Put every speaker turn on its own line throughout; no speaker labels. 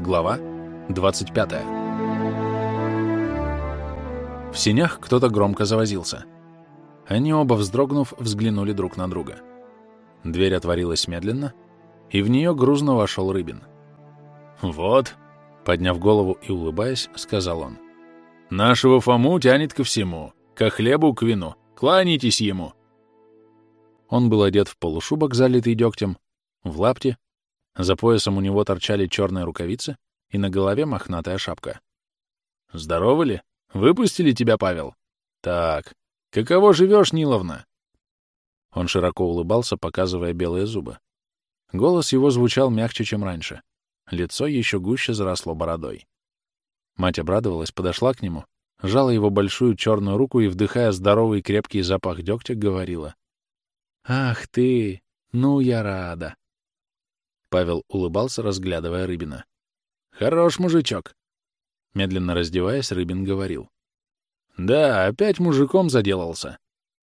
Глава 25. В синях кто-то громко завозился. Они оба, вздрогнув, взглянули друг на друга. Дверь отворилась медленно, и в нее грузно вошел Рыбин. «Вот», — подняв голову и улыбаясь, сказал он, — «нашего Фому тянет ко всему, ко хлебу, к вину. Кланяйтесь ему!» Он был одет в полушубок, залитый дегтем, в лапти, за поясом у него торчали черные рукавицы и на голове мохнатая шапка. «Здорово ли? Выпустили тебя, Павел? Так, каково живешь, Ниловна?» Он широко улыбался, показывая белые зубы. Голос его звучал мягче, чем раньше. Лицо еще гуще заросло бородой. Мать обрадовалась, подошла к нему, жала его большую черную руку и, вдыхая здоровый крепкий запах дегтя, говорила. «Ах ты! Ну, я рада! Павел улыбался, разглядывая Рыбина. «Хорош мужичок!» Медленно раздеваясь, Рыбин говорил. «Да, опять мужиком заделался.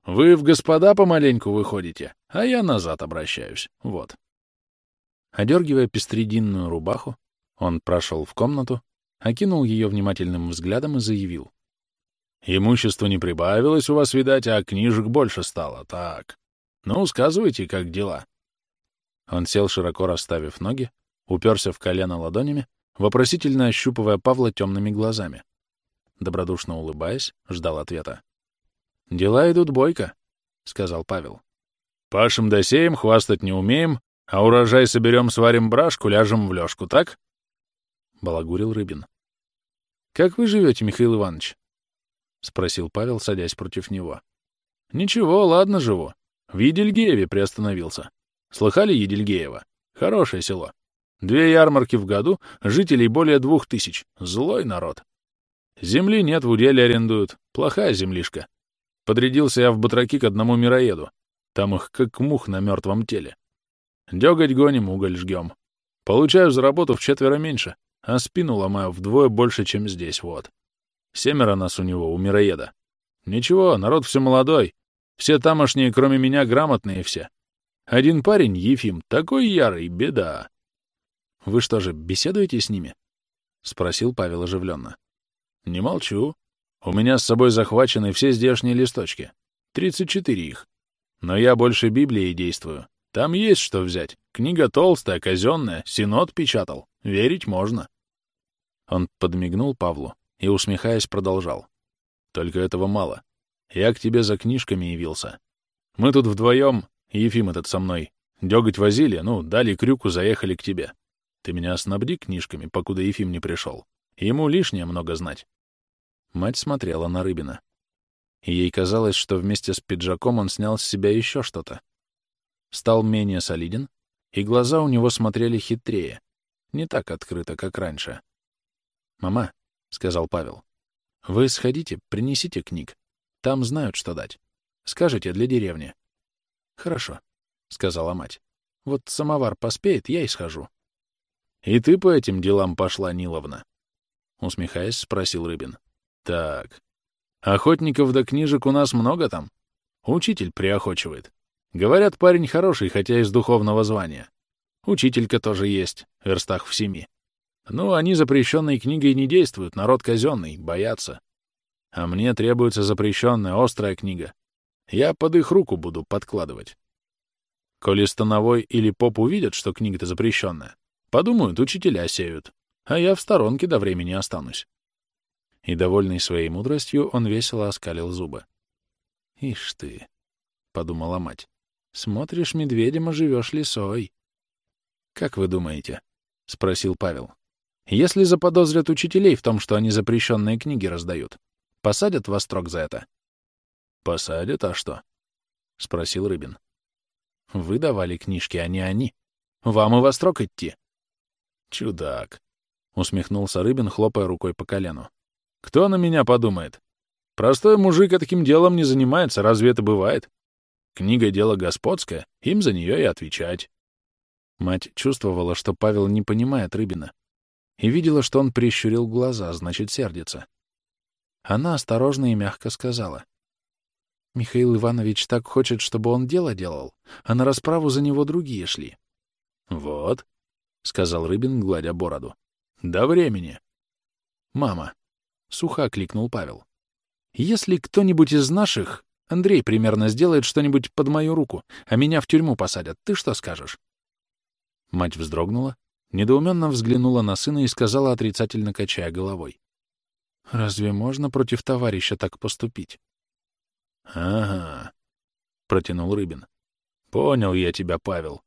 Вы в господа помаленьку выходите, а я назад обращаюсь. Вот». Одергивая пестрединную рубаху, он прошел в комнату, окинул ее внимательным взглядом и заявил. «Имущество не прибавилось у вас, видать, а книжек больше стало. Так. Ну, сказывайте, как дела?» Он сел, широко расставив ноги, уперся в колено ладонями, вопросительно ощупывая Павла темными глазами. Добродушно улыбаясь, ждал ответа. «Дела идут бойко», — сказал Павел. «Пашем досеем, хвастать не умеем, а урожай соберем, сварим брашку, ляжем в лёжку, так?» — балагурил Рыбин. «Как вы живете, Михаил Иванович?» — спросил Павел, садясь против него. «Ничего, ладно живу. В Едельгееве приостановился. Слыхали Едельгеева? Хорошее село. Две ярмарки в году, жителей более двух тысяч. Злой народ. Земли нет, в уделе арендуют. Плохая землишка. Подрядился я в батраки к одному мироеду. Там их как мух на мертвом теле. Дёготь гоним, уголь жгем. Получаю за работу в четверо меньше, а спину ломаю вдвое больше, чем здесь, вот. Семеро нас у него, у мироеда. Ничего, народ все молодой. Все тамошние, кроме меня, грамотные все. Один парень, Ефим, такой ярый, беда. — Вы что же, беседуете с ними? — спросил Павел оживленно. — Не молчу. У меня с собой захвачены все здешние листочки. Тридцать четыре их. Но я больше Библии действую. Там есть что взять. Книга толстая, казенная, Синод печатал. Верить можно. Он подмигнул Павлу и, усмехаясь, продолжал. Только этого мало. Я к тебе за книжками явился. Мы тут вдвоем Ефим этот со мной. Дёготь возили, ну, дали крюку, заехали к тебе. Ты меня снабди книжками, покуда Ефим не пришел. Ему лишнее много знать. Мать смотрела на Рыбина. Ей казалось, что вместе с пиджаком он снял с себя еще что-то. Стал менее солиден, и глаза у него смотрели хитрее, не так открыто, как раньше. «Мама», — сказал Павел, — «вы сходите, принесите книг. Там знают, что дать. Скажете для деревни. «Хорошо», — сказала мать. «Вот самовар поспеет, я и схожу». «И ты по этим делам пошла, Ниловна?» Усмехаясь, спросил Рыбин. «Так. Охотников до книжек у нас много там? Учитель приохочивает. Говорят, парень хороший, хотя из духовного звания. Учителька тоже есть, верстах в семи. Ну, они запрещенной книгой не действуют, народ казенный, боятся. А мне требуется запрещенная, острая книга, я под их руку буду подкладывать. Коли становой или поп увидят, что книга-то запрещенная, подумают, учителя сеют, а я в сторонке до времени останусь. И, довольный своей мудростью, он весело оскалил зубы. «Ишь ты», — подумала мать, — «смотришь медведем, а живешь лисой». «Как вы думаете?» — спросил Павел. «Если заподозрят учителей в том, что они запрещенные книги раздают, посадят во строк за это?» «Посадят, а что?» — спросил Рыбин. «Вы давали книжки, а не они. Вам и во строк идти». «Чудак», — усмехнулся Рыбин, хлопая рукой по колену. «Кто на меня подумает? Простой мужик таким делом не занимается, разве это бывает? Книга — дело господское, им за нее и отвечать». Мать чувствовала, что Павел не понимает Рыбина, и видела, что он прищурил глаза, значит, сердится. Она осторожно и мягко сказала — Михаил Иванович так хочет, чтобы он дело делал, а на расправу за него другие шли. — Вот, — сказал Рыбин, гладя бороду. — До времени. Мама. Сухо кликнул Павел. Если кто-нибудь из наших, Андрей примерно сделает что-нибудь под мою руку, а меня в тюрьму посадят, ты что скажешь? Мать вздрогнула, недоуменно взглянула на сына и сказала, отрицательно качая головой. «Разве можно против товарища так поступить?» «Ага», — протянул Рыбин. «Понял я тебя, Павел».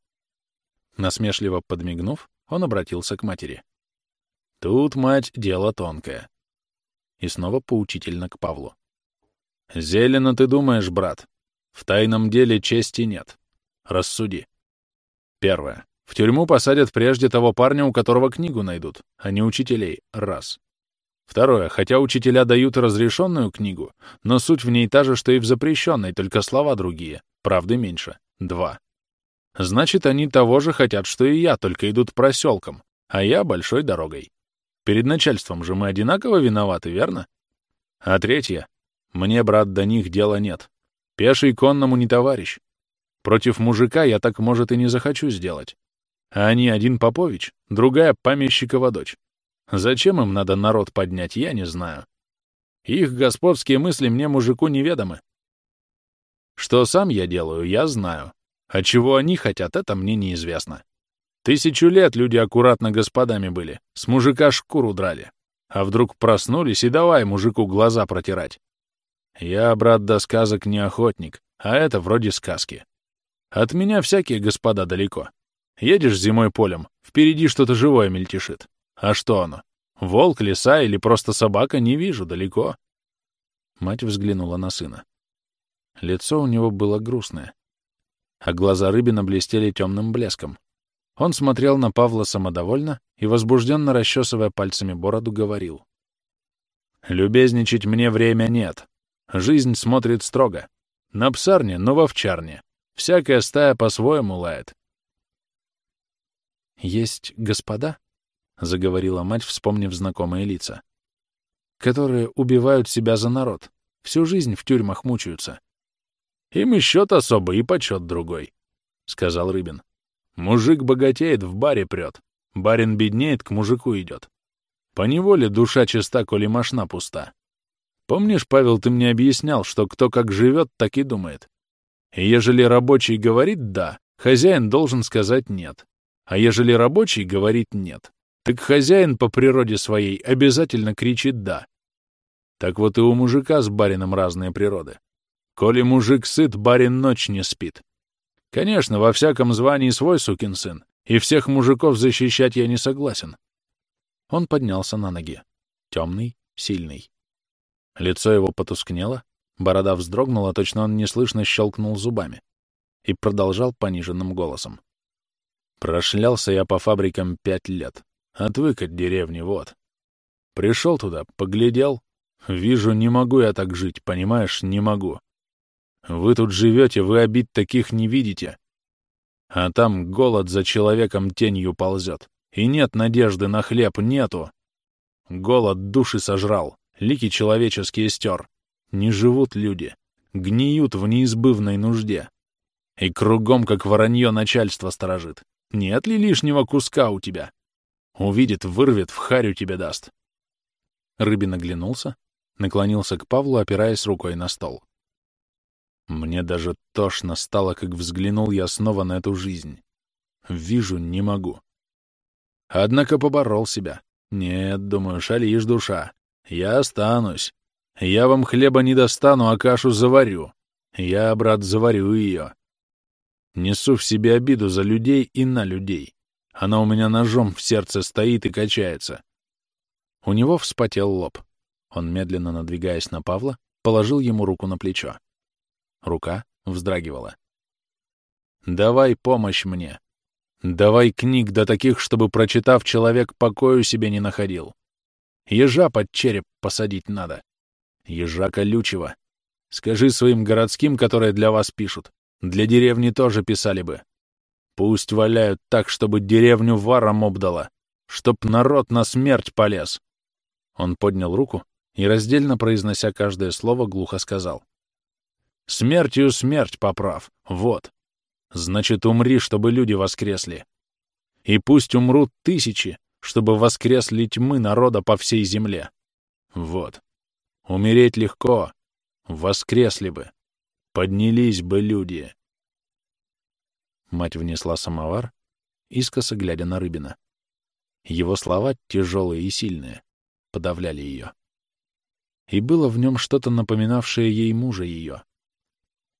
Насмешливо подмигнув, он обратился к матери. «Тут, мать, дело тонкое». И снова поучительно к Павлу. «Зелено ты думаешь, брат. В тайном деле чести нет. Рассуди. Первое. В тюрьму посадят прежде того парня, у которого книгу найдут, а не учителей. Раз. Второе. Хотя учителя дают разрешенную книгу, но суть в ней та же, что и в запрещенной, только слова другие. Правды меньше. Два. Значит, они того же хотят, что и я, только идут проселком, а я большой дорогой. Перед начальством же мы одинаково виноваты, верно? А третье. Мне, брат, до них дела нет. Пеший конному не товарищ. Против мужика я так, может, и не захочу сделать. А они один Попович, другая помещикова дочь. Зачем им надо народ поднять, я не знаю. Их господские мысли мне, мужику, неведомы. Что сам я делаю, я знаю. А чего они хотят, это мне неизвестно. Тысячу лет люди аккуратно господами были, с мужика шкуру драли. А вдруг проснулись и давай мужику глаза протирать. Я, брат, до сказок не охотник, а это вроде сказки. От меня всякие господа далеко. Едешь зимой полем, впереди что-то живое мельтешит. А что оно? Волк, лиса или просто собака, не вижу, далеко. Мать взглянула на сына. Лицо у него было грустное, а глаза Рыбина блестели темным блеском. Он смотрел на Павла самодовольно и, возбужденно расчесывая пальцами бороду, говорил. «Любезничать мне время нет. Жизнь смотрит строго. На псарне, но в овчарне. Всякая стая по-своему лает. «Есть господа», — заговорила мать, вспомнив знакомые лица, «которые убивают себя за народ, всю жизнь в тюрьмах мучаются». «Им и счет особый, и почет другой», — сказал Рыбин. «Мужик богатеет, в баре прет. Барин беднеет, к мужику идет. По неволе душа чиста, коли машна пуста. Помнишь, Павел, ты мне объяснял, что кто как живет, так и думает. И ежели рабочий говорит «да», хозяин должен сказать «нет». А ежели рабочий говорит «нет», так хозяин по природе своей обязательно кричит «да». Так вот и у мужика с барином разные природы. Коли мужик сыт, барин ночь не спит. Конечно, во всяком звании свой сукин сын, и всех мужиков защищать я не согласен. Он поднялся на ноги. Темный, сильный. Лицо его потускнело, борода вздрогнула, точно он неслышно щелкнул зубами. И продолжал пониженным голосом. Прошлялся я по фабрикам пять лет. Отвык от деревни, вот. Пришел туда, поглядел. Вижу, не могу я так жить, понимаешь, не могу. Вы тут живете, вы обид таких не видите. А там голод за человеком тенью ползет. И нет надежды на хлеб, нету. Голод души сожрал, лики человеческие стер. Не живут люди, гниют в неизбывной нужде. И кругом, как воронье, начальство сторожит. Нет ли лишнего куска у тебя? Увидит, вырвет, в харю тебе даст. Рыбин оглянулся, наклонился к Павлу, опираясь рукой на стол. Мне даже тошно стало, как взглянул я снова на эту жизнь. Вижу, не могу. Однако поборол себя. Нет, думаю, шалишь, душа. Я останусь. Я вам хлеба не достану, а кашу заварю. Я, брат, заварю ее. Несу в себе обиду за людей и на людей. Она у меня ножом в сердце стоит и качается. У него вспотел лоб. Он, медленно надвигаясь на Павла, положил ему руку на плечо. Рука вздрагивала. «Давай помощь мне. Давай книг до таких, чтобы, прочитав, человек покою себе не находил. Ежа под череп посадить надо. Ежа колючего. Скажи своим городским, которые для вас пишут. Для деревни тоже писали бы. Пусть валяют так, чтобы деревню варом обдало, чтоб народ на смерть полез. Он поднял руку и, раздельно произнося каждое слово, глухо сказал. Смертью смерть поправ, вот. Значит, умри, чтобы люди воскресли. И пусть умрут тысячи, чтобы воскресли тьмы народа по всей земле. Вот. Умереть легко. Воскресли бы. Поднялись бы люди. Мать внесла самовар, искоса глядя на Рыбина. Его слова, тяжелые и сильные, подавляли ее. И было в нем что-то напоминавшее ей мужа ее.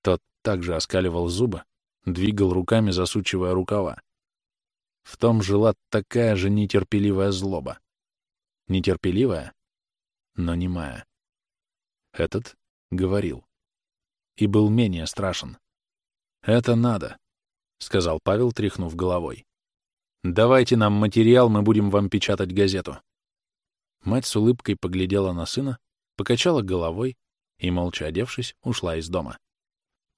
Тот также оскаливал зубы, двигал руками, засучивая рукава. В том жила такая же нетерпеливая злоба. Нетерпеливая, но немая. Этот говорил. И был менее страшен. «Это надо», — сказал Павел, тряхнув головой. «Давайте нам материал, мы будем вам печатать газету». Мать с улыбкой поглядела на сына, покачала головой и, молча одевшись, ушла из дома.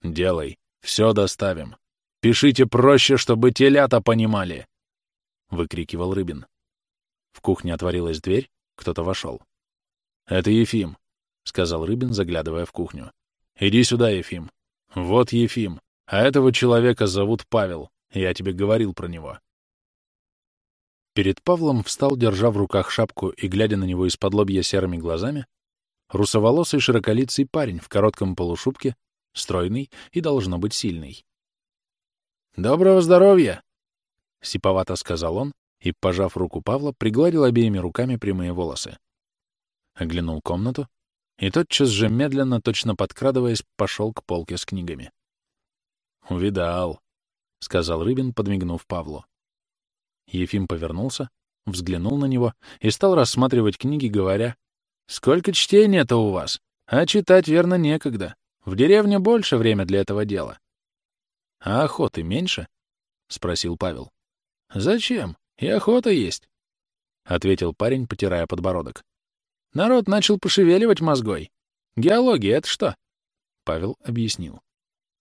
«Делай, все доставим. Пишите проще, чтобы телята понимали!» — выкрикивал Рыбин. В кухне отворилась дверь, кто-то вошел. «Это Ефим», — сказал Рыбин, заглядывая в кухню. «Иди сюда, Ефим. Вот Ефим. А этого человека зовут Павел. Я тебе говорил про него». Перед Павлом встал, держа в руках шапку и глядя на него из-под лобья серыми глазами, русоволосый широколицый парень в коротком полушубке, стройный и, должно быть, сильный. «Доброго здоровья!» — сиповато сказал он и, пожав руку Павла, пригладил обеими руками прямые волосы. Оглянул комнату и тотчас же медленно, точно подкрадываясь, пошел к полке с книгами. «Увидал», — сказал Рыбин, подмигнув Павлу. Ефим повернулся, взглянул на него и стал рассматривать книги, говоря, «Сколько чтения-то у вас? А читать, верно, некогда. В деревне больше время для этого дела». «А охоты меньше?» — спросил Павел. «Зачем? И охота есть», — ответил парень, потирая подбородок. «Народ начал пошевеливать мозгой. Геология — это что?» Павел объяснил.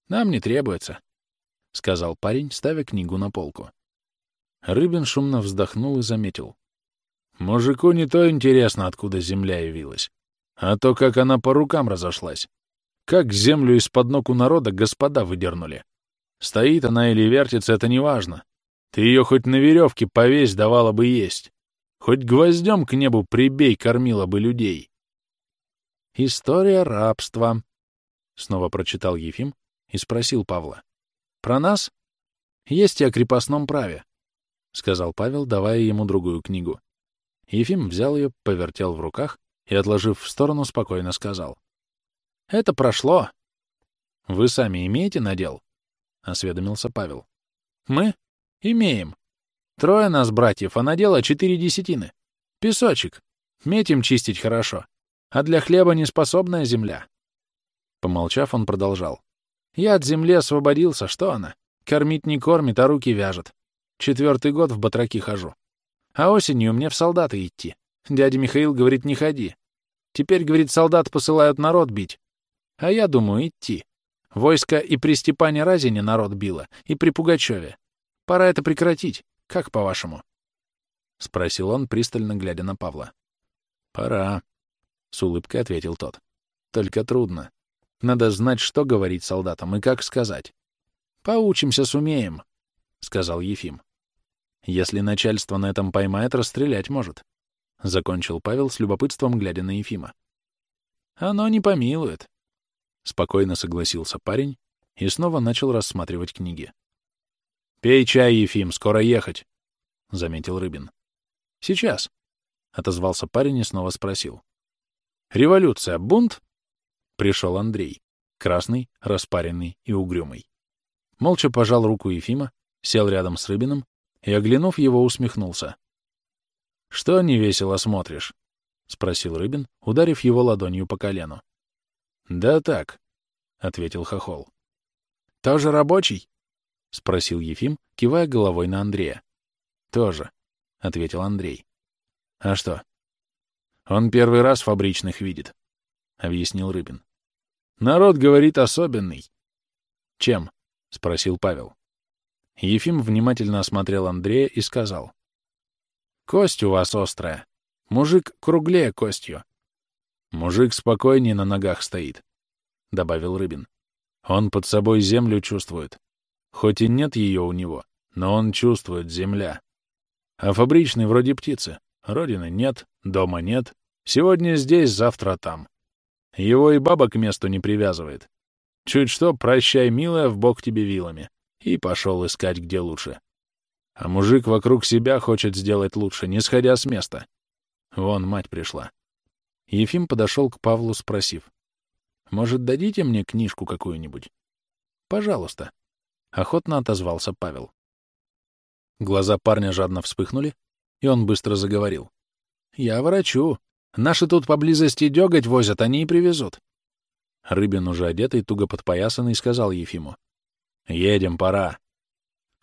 «Нам не требуется», — сказал парень, ставя книгу на полку. Рыбин шумно вздохнул и заметил. Мужику не то интересно, откуда земля явилась, а то, как она по рукам разошлась. Как землю из-под ног у народа господа выдернули. Стоит она или вертится, это не важно. Ты ее хоть на веревке повесь, давала бы есть. Хоть гвоздем к небу прибей, кормила бы людей. «История рабства», — снова прочитал Ефим и спросил Павла. «Про нас? Есть и о крепостном праве. — сказал Павел, давая ему другую книгу. Ефим взял ее, повертел в руках и, отложив в сторону, спокойно сказал. «Это прошло». «Вы сами имеете надел?» — осведомился Павел. «Мы? Имеем. Трое нас, братьев, а надела четыре десятины. Песочек. Метим чистить хорошо. А для хлеба неспособная земля». Помолчав, он продолжал. «Я от земли освободился, что она? Кормить не кормит, а руки вяжет. Четвертый год в батраки хожу. А осенью мне в солдаты идти. Дядя Михаил говорит, не ходи. Теперь, говорит, солдат посылают народ бить. А я думаю, идти. Войско и при Степане Разине народ било, и при Пугачеве. Пора это прекратить. Как по-вашему? — спросил он, пристально глядя на Павла. — Пора, — с улыбкой ответил тот. — Только трудно. Надо знать, что говорить солдатам и как сказать. — Поучимся, сумеем, — сказал Ефим. Если начальство на этом поймает, расстрелять может. Закончил Павел с любопытством, глядя на Ефима. Оно не помилует. Спокойно согласился парень и снова начал рассматривать книги. «Пей чай, Ефим, скоро ехать», — заметил Рыбин. «Сейчас», — отозвался парень и снова спросил. «Революция, бунт?» Пришел Андрей, красный, распаренный и угрюмый. Молча пожал руку Ефима, сел рядом с Рыбиным и, оглянув его, усмехнулся. — Что невесело смотришь? — спросил Рыбин, ударив его ладонью по колену. — Да так, — ответил Хохол. — Тоже рабочий? — спросил Ефим, кивая головой на Андрея. — Тоже, — ответил Андрей. — А что? — Он первый раз фабричных видит, — объяснил Рыбин. — Народ, говорит, особенный. — Чем? — спросил Павел. Ефим внимательно осмотрел Андрея и сказал. «Кость у вас острая. Мужик круглее костью». «Мужик спокойнее на ногах стоит», — добавил Рыбин. «Он под собой землю чувствует. Хоть и нет ее у него, но он чувствует земля. А фабричный вроде птицы. Родины нет, дома нет. Сегодня здесь, завтра там. Его и баба к месту не привязывает. Чуть что, прощай, милая, в бок тебе вилами. И пошел искать, где лучше. А мужик вокруг себя хочет сделать лучше, не сходя с места. Вон мать пришла. Ефим подошел к Павлу, спросив. «Может, дадите мне книжку какую-нибудь?» «Пожалуйста», — охотно отозвался Павел. Глаза парня жадно вспыхнули, и он быстро заговорил. «Я врачу. Наши тут поблизости дёготь возят, они и привезут». Рыбин, уже одетый, туго подпоясанный, сказал Ефиму. «Едем, пора».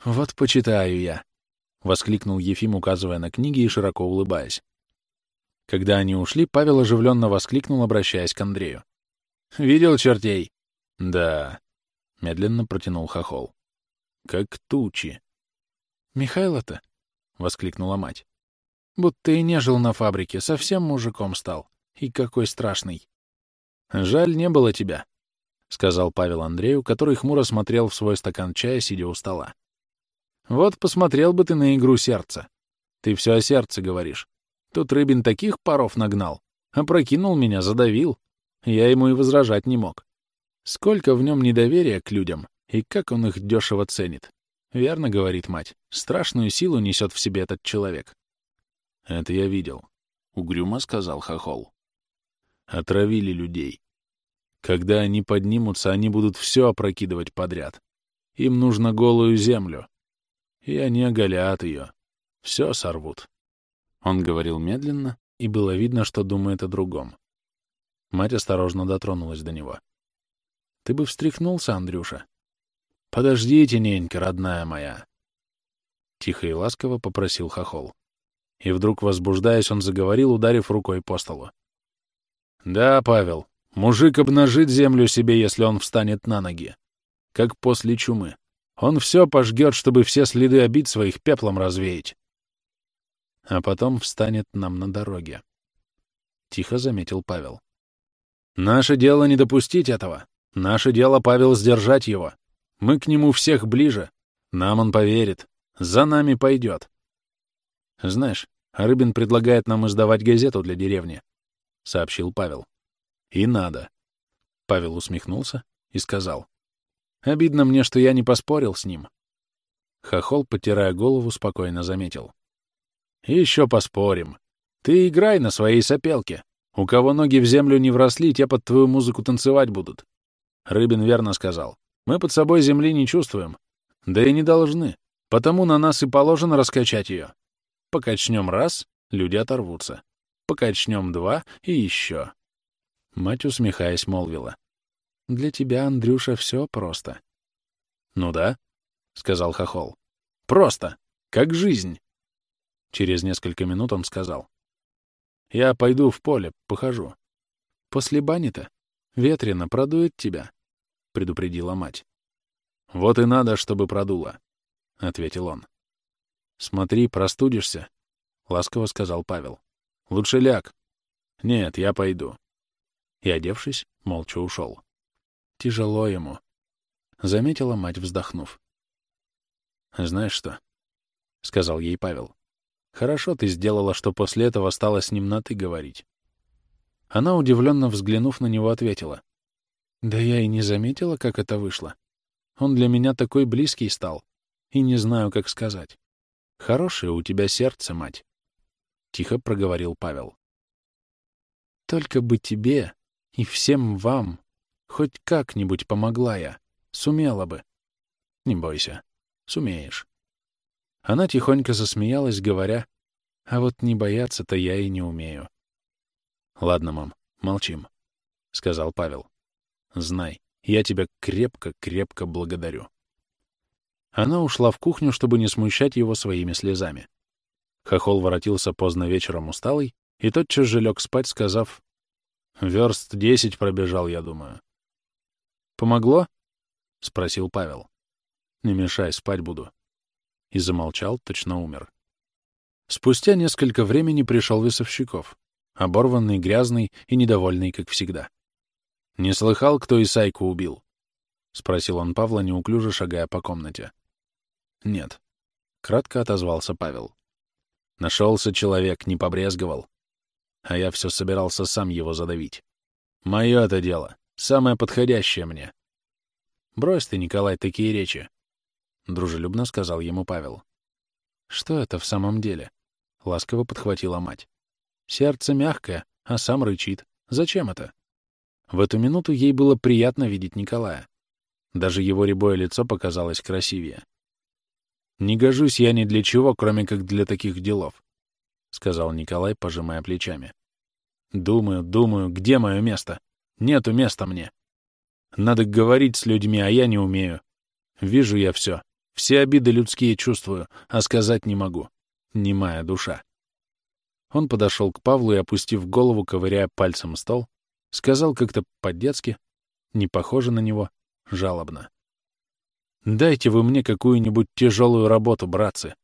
«Вот почитаю я», — воскликнул Ефим, указывая на книги и широко улыбаясь. Когда они ушли, Павел оживленно воскликнул, обращаясь к Андрею. «Видел чертей?» «Да», — медленно протянул Хохол. «Как тучи». «Михайло-то?» — воскликнула мать. «Будто и не жил на фабрике, совсем мужиком стал. И какой страшный». «Жаль, не было тебя», — сказал Павел Андрею, который хмуро смотрел в свой стакан чая, сидя у стола. «Вот посмотрел бы ты на игру сердца. Ты все о сердце говоришь. Тут Рыбин таких паров нагнал. Опрокинул меня, задавил. Я ему и возражать не мог. Сколько в нем недоверия к людям, и как он их дешево ценит. Верно, говорит мать, страшную силу несет в себе этот человек. Это я видел. Угрюмо сказал Хохол. Отравили людей. Когда они поднимутся, они будут все опрокидывать подряд. Им нужно голую землю. И они оголят ее. Все сорвут. Он говорил медленно, и было видно, что думает о другом. Мать осторожно дотронулась до него. «Ты бы встряхнулся, Андрюша?» «Подождите, ненька, родная моя!» Тихо и ласково попросил Хохол. И вдруг, возбуждаясь, он заговорил, ударив рукой по столу. «Да, Павел, мужик обнажит землю себе, если он встанет на ноги. Как после чумы. Он все пожгет, чтобы все следы обид своих пеплом развеять а потом встанет нам на дороге. Тихо заметил Павел. Наше дело не допустить этого. Наше дело, Павел, сдержать его. Мы к нему всех ближе. Нам он поверит. За нами пойдет. Знаешь, Рыбин предлагает нам издавать газету для деревни, — сообщил Павел. И надо. Павел усмехнулся и сказал. Обидно мне, что я не поспорил с ним. Хохол, потирая голову, спокойно заметил. Еще поспорим. Ты играй на своей сопелке. У кого ноги в землю не вросли, те под твою музыку танцевать будут. Рыбин верно сказал. Мы под собой земли не чувствуем. Да и не должны. Потому на нас и положено раскачать ее. Покачнем раз — люди оторвутся. Покачнем два — и еще. Мать, усмехаясь, молвила. Для тебя, Андрюша, все просто. Ну да, — сказал Хохол. Просто, как жизнь. Через несколько минут он сказал. «Я пойду в поле, похожу». «После бани-то? Ветрено, продует тебя», — предупредила мать. «Вот и надо, чтобы продуло», — ответил он. «Смотри, простудишься», — ласково сказал Павел. «Лучше ляг». «Нет, я пойду». И, одевшись, молча ушел. «Тяжело ему», — заметила мать, вздохнув. «Знаешь что?» — сказал ей Павел. Хорошо ты сделала, что после этого стала с ним на «ты» говорить. Она, удивленно взглянув на него, ответила. Да я и не заметила, как это вышло. Он для меня такой близкий стал. И не знаю, как сказать. Хорошее у тебя сердце, мать. Тихо проговорил Павел. Только бы тебе и всем вам хоть как-нибудь помогла я. Сумела бы. Не бойся. Сумеешь. Она тихонько засмеялась, говоря, «А вот не бояться-то я и не умею». «Ладно, мам, молчим», — сказал Павел. «Знай, я тебя крепко-крепко благодарю». Она ушла в кухню, чтобы не смущать его своими слезами. Хохол воротился поздно вечером усталый и тотчас же лег спать, сказав, «Верст десять пробежал, я думаю». «Помогло?» — спросил Павел. «Не мешай, спать буду» и замолчал, точно умер. Спустя несколько времени пришел Весовщиков, оборванный, грязный и недовольный, как всегда. «Не слыхал, кто Исайку убил?» — спросил он Павла, неуклюже шагая по комнате. «Нет», — кратко отозвался Павел. Нашелся человек, не побрезговал. А я все собирался сам его задавить. Мое это дело, самое подходящее мне. Брось ты, Николай, такие речи, — дружелюбно сказал ему Павел. Что это в самом деле? — ласково подхватила мать. Сердце мягкое, а сам рычит. Зачем это? В эту минуту ей было приятно видеть Николая. Даже его рябое лицо показалось красивее. «Не гожусь я ни для чего, кроме как для таких делов», — сказал Николай, пожимая плечами. «Думаю, думаю, где мое место? Нету места мне. Надо говорить с людьми, а я не умею. Вижу я все, все обиды людские чувствую, а сказать не могу. Немая душа». Он подошел к Павлу и, опустив голову, ковыряя пальцем стол, сказал как-то по-детски, не похоже на него, жалобно. «Дайте вы мне какую-нибудь тяжелую работу, братцы.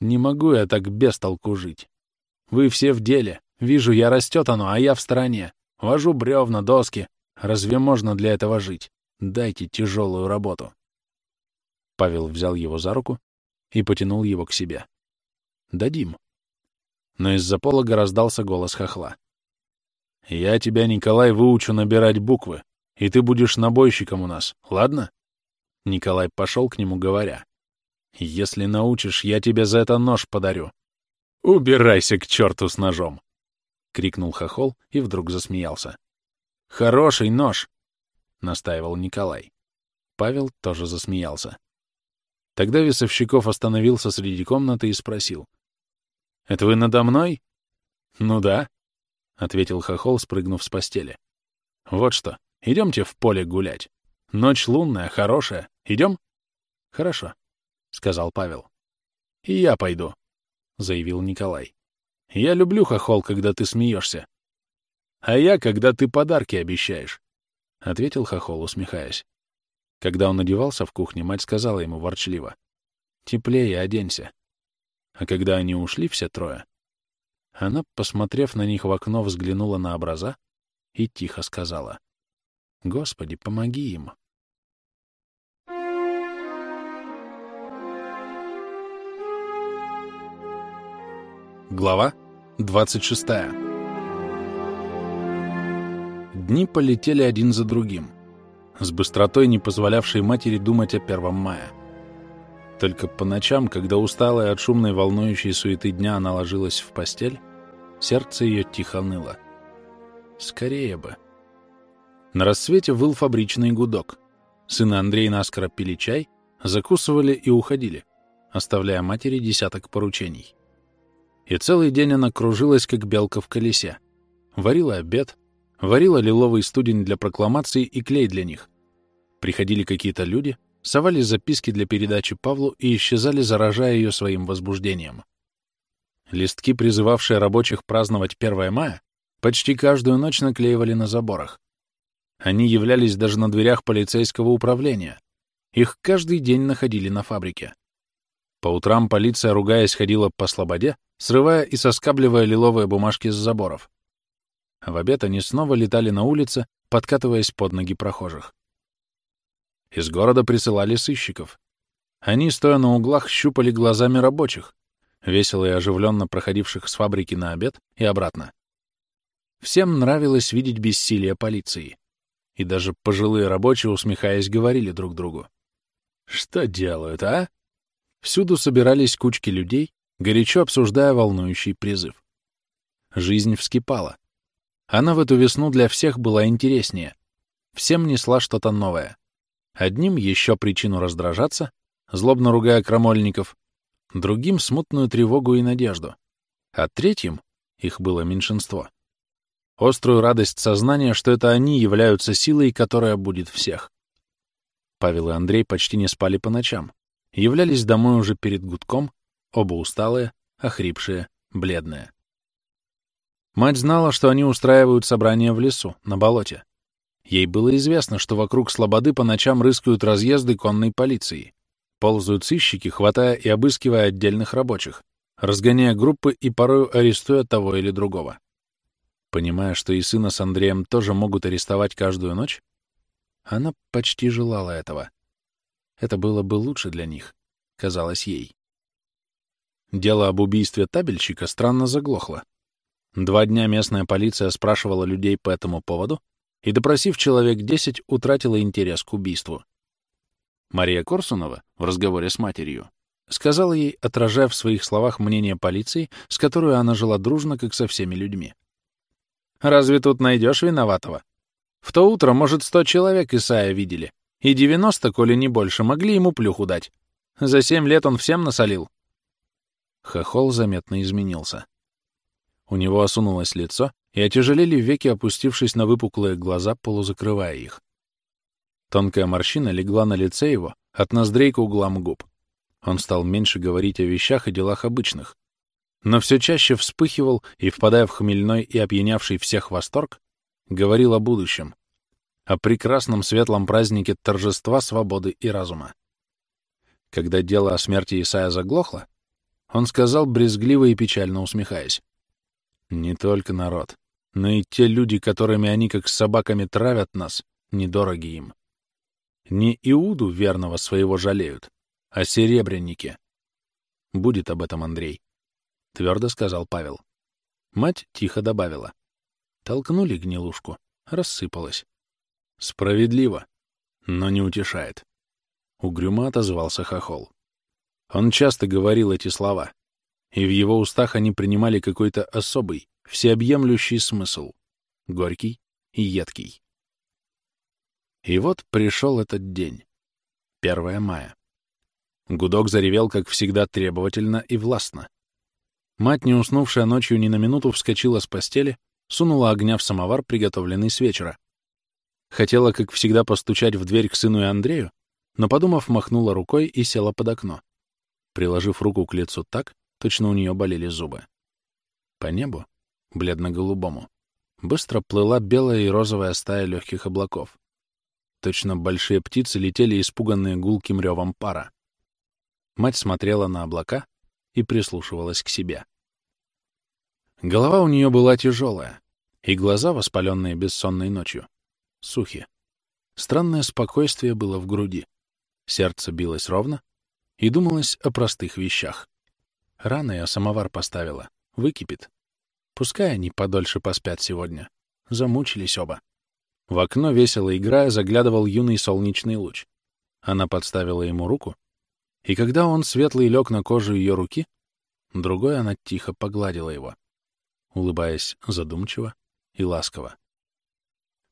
Не могу я так без толку жить. Вы все в деле. Вижу, я растет оно, а я в стороне. Вожу бревна, доски. Разве можно для этого жить? Дайте тяжелую работу». Павел взял его за руку и потянул его к себе. «Дадим». Но из-за полога раздался голос хохла. «Я тебя, Николай, выучу набирать буквы, и ты будешь набойщиком у нас, ладно?» Николай пошел к нему, говоря. «Если научишь, я тебе за это нож подарю». «Убирайся к черту с ножом!» — крикнул Хохол и вдруг засмеялся. «Хороший нож!» — настаивал Николай. Павел тоже засмеялся. Тогда Весовщиков остановился среди комнаты и спросил. «Это вы надо мной?» «Ну да», — ответил Хохол, спрыгнув с постели. «Вот что, идемте в поле гулять. Ночь лунная, хорошая. Идем?» «Хорошо», — сказал Павел. «И я пойду», — заявил Николай. «Я люблю, Хохол, когда ты смеешься». «А я, когда ты подарки обещаешь», — ответил Хохол, усмехаясь. Когда он одевался в кухне, мать сказала ему ворчливо. «Теплее оденься». А когда они ушли все трое, она, посмотрев на них в окно, взглянула на образа и тихо сказала. «Господи, помоги им!» Глава 26 Дни полетели один за другим, с быстротой, не позволявшей матери думать о первом мая. Только по ночам, когда усталая от шумной волнующей суеты дня она ложилась в постель, сердце ее тихо ныло. Скорее бы. На рассвете выл фабричный гудок. Сыны Андрея наскоро пили чай, закусывали и уходили, оставляя матери десяток поручений. И целый день она кружилась, как белка в колесе. Варила обед, варила лиловый студень для прокламаций и клей для них. Приходили какие-то люди, совали записки для передачи Павлу и исчезали, заражая ее своим возбуждением. Листки, призывавшие рабочих праздновать 1 мая, почти каждую ночь наклеивали на заборах. Они являлись даже на дверях полицейского управления. Их каждый день находили на фабрике. По утрам полиция, ругаясь, ходила по слободе, срывая и соскабливая лиловые бумажки с заборов. В обед они снова летали на улице, подкатываясь под ноги прохожих. Из города присылали сыщиков. Они, стоя на углах, щупали глазами рабочих, весело и оживленно проходивших с фабрики на обед и обратно. Всем нравилось видеть бессилие полиции. И даже пожилые рабочие, усмехаясь, говорили друг другу. «Что делают, а?» Всюду собирались кучки людей, горячо обсуждая волнующий призыв. Жизнь вскипала. Она в эту весну для всех была интереснее. Всем несла что-то новое. Одним еще причину раздражаться, злобно ругая крамольников, другим — смутную тревогу и надежду, а третьим — их было меньшинство. Острую радость сознания, что это они являются силой, которая будет всех. Павел и Андрей почти не спали по ночам, являлись домой уже перед гудком, оба усталые, охрипшие, бледные. Мать знала, что они устраивают собрание в лесу, на болоте. Ей было известно, что вокруг Слободы по ночам рыскают разъезды конной полиции. Ползают сыщики, хватая и обыскивая отдельных рабочих, разгоняя группы и порою арестуя того или другого. Понимая, что и сына с Андреем тоже могут арестовать каждую ночь, она почти желала этого. Это было бы лучше для них, казалось ей. Дело об убийстве табельщика странно заглохло. Два дня местная полиция спрашивала людей по этому поводу и, допросив человек десять, утратила интерес к убийству. Мария Корсунова в разговоре с матерью сказала ей, отражая в своих словах мнение полиции, с которой она жила дружно, как со всеми людьми. «Разве тут найдешь виноватого? В то утро, может, сто человек Исая видели, и девяносто, коли не больше, могли ему плюху дать. За семь лет он всем насолил. Хохол заметно изменился. У него осунулось лицо, и отяжелели веки, опустившись на выпуклые глаза, полузакрывая их. Тонкая морщина легла на лице его от ноздрей к углам губ. Он стал меньше говорить о вещах и делах обычных, но все чаще вспыхивал и, впадая в хмельной и опьянявший всех восторг, говорил о будущем, о прекрасном светлом празднике торжества свободы и разума. Когда дело о смерти Исая заглохло, он сказал, брезгливо и печально усмехаясь. «Не только народ, но и те люди, которыми они как с собаками травят нас, недороги им. Не Иуду верного своего жалеют, а серебряники. Будет об этом Андрей», — твердо сказал Павел. Мать тихо добавила. Толкнули гнилушку, рассыпалась. Справедливо, но не утешает. Угрюмо отозвался Хохол. Он часто говорил эти слова, и в его устах они принимали какой-то особый, всеобъемлющий смысл, горький и едкий. И вот пришел этот день, 1 мая. Гудок заревел, как всегда, требовательно и властно. Мать, не уснувшая ночью ни на минуту, вскочила с постели, сунула огня в самовар, приготовленный с вечера. Хотела, как всегда, постучать в дверь к сыну и Андрею, но, подумав, махнула рукой и села под окно приложив руку к лицу так, точно у нее болели зубы. По небу, бледно-голубому, быстро плыла белая и розовая стая легких облаков. Точно большие птицы летели испуганные гулким ревом пара. Мать смотрела на облака и прислушивалась к себе. Голова у нее была тяжелая, и глаза, воспаленные бессонной ночью, сухи. Странное спокойствие было в груди. Сердце билось ровно, и думалось о простых вещах. Рано я самовар поставила. Выкипит. Пускай они подольше поспят сегодня. Замучились оба. В окно, весело играя, заглядывал юный солнечный луч. Она подставила ему руку, и когда он светлый лег на кожу ее руки, другой она тихо погладила его, улыбаясь задумчиво и ласково.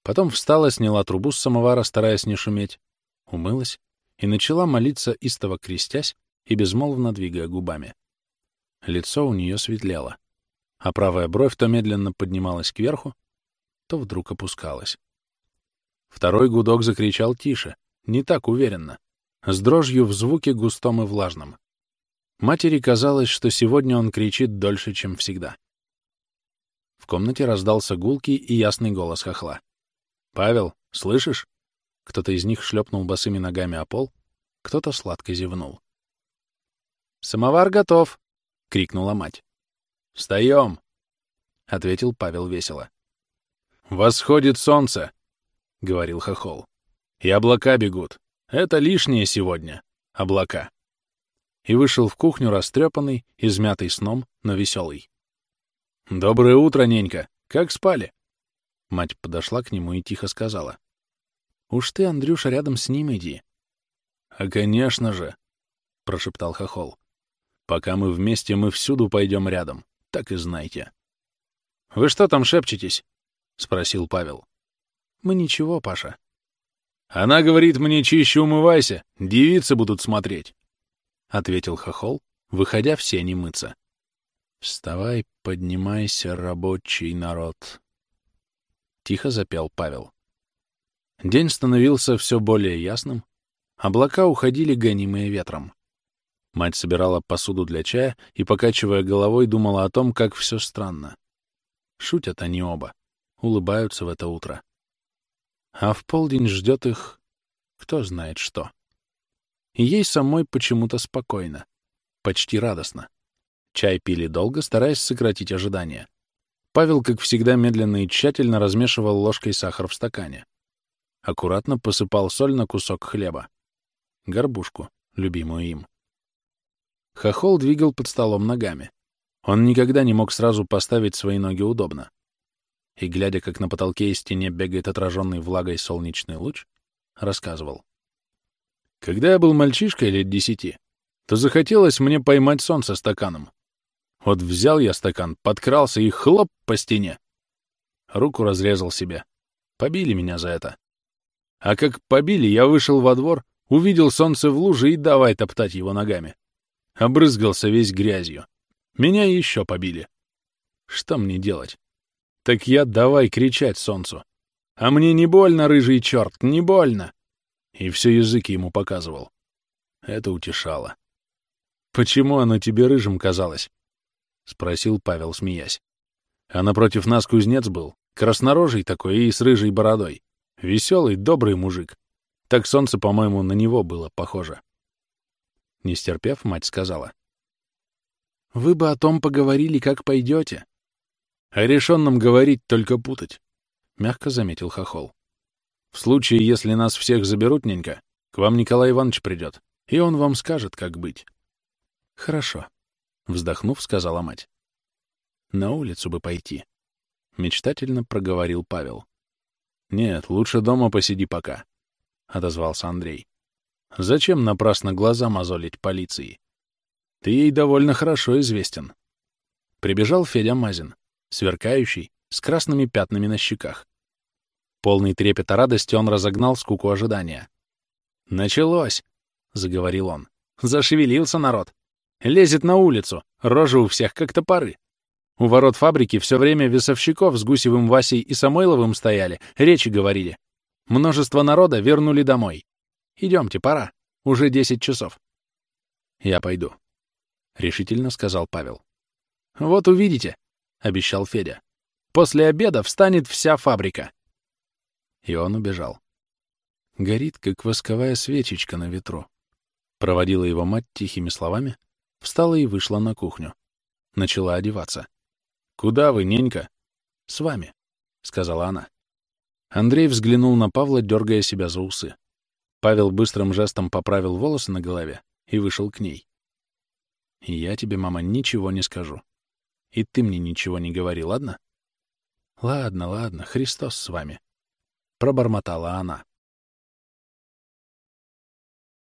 Потом встала, сняла трубу с самовара, стараясь не шуметь, умылась и начала молиться, истово крестясь и безмолвно двигая губами. Лицо у нее светлело, а правая бровь то медленно поднималась кверху, то вдруг опускалась. Второй гудок закричал тише, не так уверенно, с дрожью в звуке густом и влажном. Матери казалось, что сегодня он кричит дольше, чем всегда. В комнате раздался гулкий и ясный голос хохла. «Павел, слышишь?» Кто-то из них шлепнул босыми ногами о пол, кто-то сладко зевнул. «Самовар готов!» — крикнула мать. «Встаем!» — ответил Павел весело. «Восходит солнце!» — говорил Хохол. «И облака бегут. Это лишнее сегодня. Облака». И вышел в кухню растрепанный, измятый сном, но веселый. «Доброе утро, ненька! Как спали?» Мать подошла к нему и тихо сказала. Уж ты, Андрюша, рядом с ним иди. — А, конечно же, — прошептал Хохол. — Пока мы вместе, мы всюду пойдем рядом, так и знайте. — Вы что там шепчетесь? — спросил Павел. — Мы ничего, Паша. — Она говорит мне, чище умывайся, девицы будут смотреть, — ответил Хохол, выходя в сени мыться. — Вставай, поднимайся, рабочий народ. Тихо запел Павел. День становился все более ясным, облака уходили гонимые ветром. Мать собирала посуду для чая и, покачивая головой, думала о том, как все странно. Шутят они оба, улыбаются в это утро. А в полдень ждет их кто знает что. И ей самой почему-то спокойно, почти радостно. Чай пили долго, стараясь сократить ожидания. Павел, как всегда, медленно и тщательно размешивал ложкой сахар в стакане аккуратно посыпал соль на кусок хлеба. Горбушку, любимую им. Хохол двигал под столом ногами. Он никогда не мог сразу поставить свои ноги удобно. И, глядя, как на потолке и стене бегает отраженный влагой солнечный луч, рассказывал. Когда я был мальчишкой лет десяти, то захотелось мне поймать солнце стаканом. Вот взял я стакан, подкрался и хлоп по стене. Руку разрезал себе. Побили меня за это. А как побили, я вышел во двор, увидел солнце в луже и давай топтать его ногами. Обрызгался весь грязью. Меня еще побили. Что мне делать? Так я давай кричать солнцу. А мне не больно, рыжий черт, не больно. И все языки ему показывал. Это утешало. «Почему оно тебе рыжим казалось?» — спросил Павел, смеясь. А напротив нас кузнец был, краснорожий такой и с рыжей бородой. Веселый, добрый мужик. Так солнце, по-моему, на него было похоже. Не стерпев, мать сказала. «Вы бы о том поговорили, как пойдете». «О решенном говорить, только путать», — мягко заметил Хохол. «В случае, если нас всех заберут, ненька, к вам Николай Иванович придет, и он вам скажет, как быть». «Хорошо», — вздохнув, сказала мать. «На улицу бы пойти», — мечтательно проговорил Павел. «Нет, лучше дома посиди пока», — отозвался Андрей. «Зачем напрасно глаза мозолить полиции? Ты ей довольно хорошо известен». Прибежал Федя Мазин, сверкающий, с красными пятнами на щеках. Полный трепета радости он разогнал скуку ожидания. «Началось!» — заговорил он. «Зашевелился народ. Лезет на улицу, рожи у всех как топоры. У ворот фабрики все время весовщиков с Гусевым Васей и Самойловым стояли, речи говорили. Множество народа вернули домой. Идемте, пора. Уже десять часов. Я пойду, — решительно сказал Павел. Вот увидите, — обещал Федя. После обеда встанет вся фабрика. И он убежал. Горит, как восковая свечечка на ветру. Проводила его мать тихими словами, Встала и вышла на кухню. Начала одеваться. «Куда вы, ненька?» «С вами», — сказала она. Андрей взглянул на Павла, дергая себя за усы. Павел быстрым жестом поправил волосы на голове и вышел к ней. «И я тебе, мама, ничего не скажу. И ты мне ничего не говори, ладно?» «Ладно, ладно, Христос с вами», — пробормотала она.